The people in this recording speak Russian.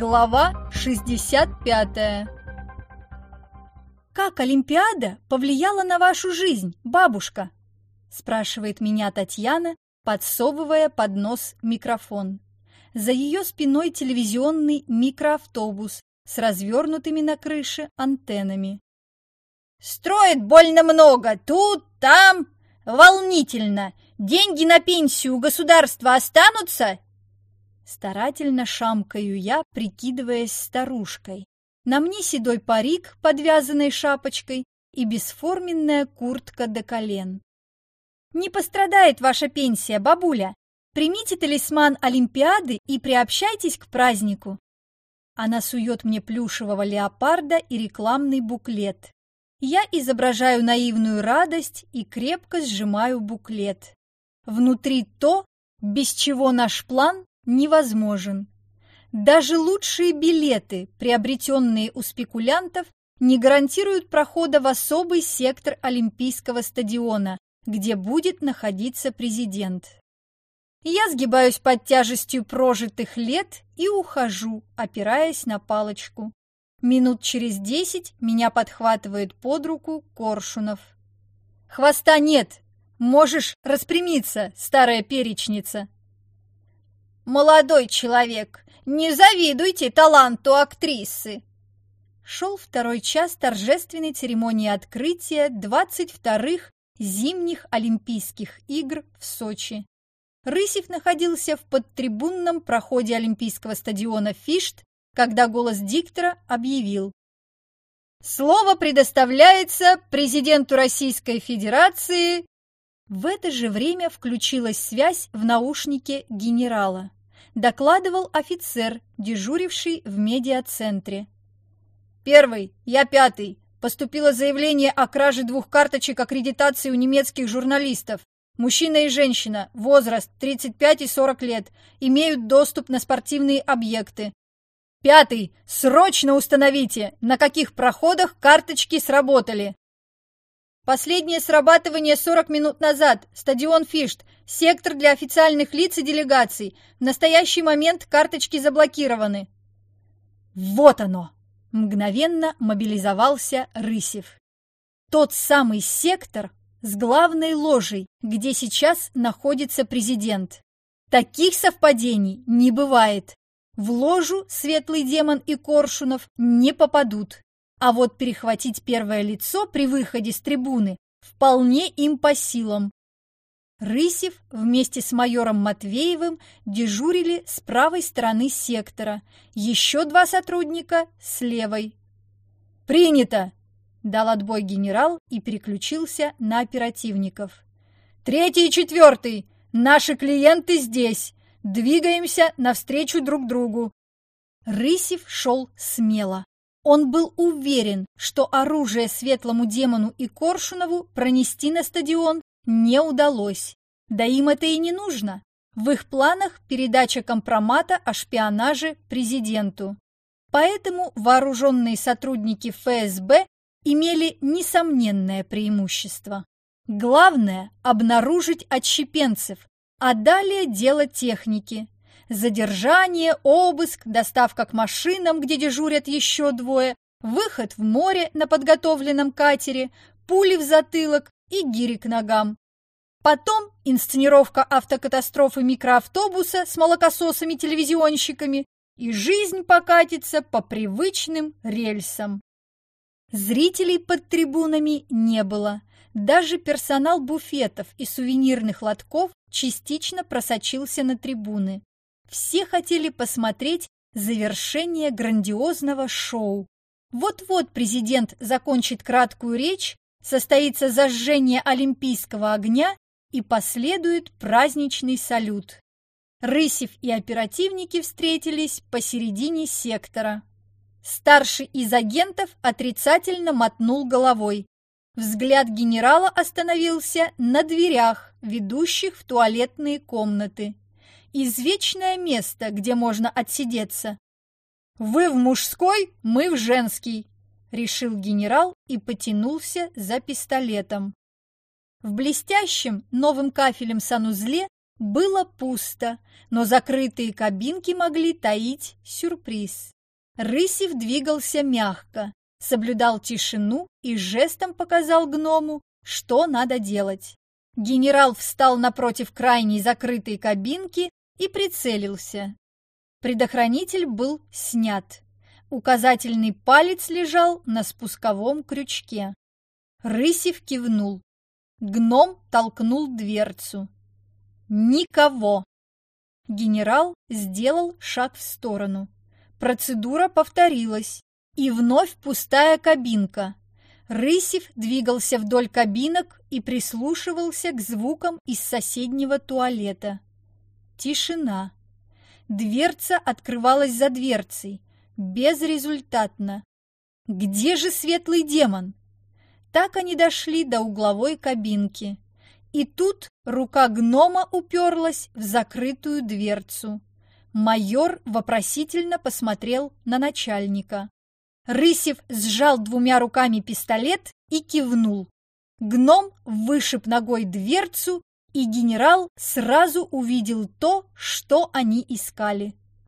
Глава 65 «Как Олимпиада повлияла на вашу жизнь, бабушка?» спрашивает меня Татьяна, подсовывая под нос микрофон. За ее спиной телевизионный микроавтобус с развернутыми на крыше антеннами. «Строит больно много, тут, там, волнительно. Деньги на пенсию у государства останутся?» Старательно шамкаю я, прикидываясь старушкой. На мне седой парик, подвязанный шапочкой, и бесформенная куртка до колен. «Не пострадает ваша пенсия, бабуля. Примите талисман Олимпиады и приобщайтесь к празднику». Она сует мне плюшевого леопарда и рекламный буклет. Я изображаю наивную радость и крепко сжимаю буклет. Внутри то, без чего наш план невозможен. Даже лучшие билеты, приобретенные у спекулянтов, не гарантируют прохода в особый сектор Олимпийского стадиона, где будет находиться президент. Я сгибаюсь под тяжестью прожитых лет и ухожу, опираясь на палочку. Минут через десять меня подхватывает под руку Коршунов. «Хвоста нет! Можешь распрямиться, старая перечница!» «Молодой человек, не завидуйте таланту актрисы!» Шел второй час торжественной церемонии открытия 22-х зимних Олимпийских игр в Сочи. Рысев находился в подтрибунном проходе Олимпийского стадиона «Фишт», когда голос диктора объявил «Слово предоставляется президенту Российской Федерации». В это же время включилась связь в наушнике генерала докладывал офицер, дежуривший в медиацентре. «Первый, я пятый. Поступило заявление о краже двух карточек аккредитации у немецких журналистов. Мужчина и женщина, возраст 35 и 40 лет, имеют доступ на спортивные объекты. Пятый, срочно установите, на каких проходах карточки сработали. Последнее срабатывание 40 минут назад. Стадион Фишт. Сектор для официальных лиц и делегаций. В настоящий момент карточки заблокированы. Вот оно! Мгновенно мобилизовался Рысев. Тот самый сектор с главной ложей, где сейчас находится президент. Таких совпадений не бывает. В ложу светлый демон и Коршунов не попадут. А вот перехватить первое лицо при выходе с трибуны вполне им по силам. Рысев вместе с майором Матвеевым дежурили с правой стороны сектора, еще два сотрудника с левой. «Принято!» – дал отбой генерал и переключился на оперативников. «Третий и четвертый! Наши клиенты здесь! Двигаемся навстречу друг другу!» Рысев шел смело. Он был уверен, что оружие светлому демону и Коршунову пронести на стадион не удалось. Да им это и не нужно. В их планах передача компромата о шпионаже президенту. Поэтому вооруженные сотрудники ФСБ имели несомненное преимущество. Главное – обнаружить отщепенцев, а далее дело техники – Задержание, обыск, доставка к машинам, где дежурят еще двое, выход в море на подготовленном катере, пули в затылок и гири к ногам. Потом инсценировка автокатастрофы микроавтобуса с молокососами-телевизионщиками, и жизнь покатится по привычным рельсам. Зрителей под трибунами не было. Даже персонал буфетов и сувенирных лотков частично просочился на трибуны. Все хотели посмотреть завершение грандиозного шоу. Вот-вот президент закончит краткую речь, состоится зажжение олимпийского огня и последует праздничный салют. Рысев и оперативники встретились посередине сектора. Старший из агентов отрицательно мотнул головой. Взгляд генерала остановился на дверях, ведущих в туалетные комнаты извечное место, где можно отсидеться. «Вы в мужской, мы в женский», — решил генерал и потянулся за пистолетом. В блестящем новым кафелем санузле было пусто, но закрытые кабинки могли таить сюрприз. Рысев двигался мягко, соблюдал тишину и жестом показал гному, что надо делать. Генерал встал напротив крайней закрытой кабинки и прицелился. Предохранитель был снят. Указательный палец лежал на спусковом крючке. Рысев кивнул. Гном толкнул дверцу. Никого. Генерал сделал шаг в сторону. Процедура повторилась. И вновь пустая кабинка. Рысев двигался вдоль кабинок и прислушивался к звукам из соседнего туалета. Тишина. Дверца открывалась за дверцей. Безрезультатно. Где же светлый демон? Так они дошли до угловой кабинки. И тут рука гнома уперлась в закрытую дверцу. Майор вопросительно посмотрел на начальника. Рысев сжал двумя руками пистолет и кивнул. Гном вышиб ногой дверцу, и генерал сразу увидел то, что они искали.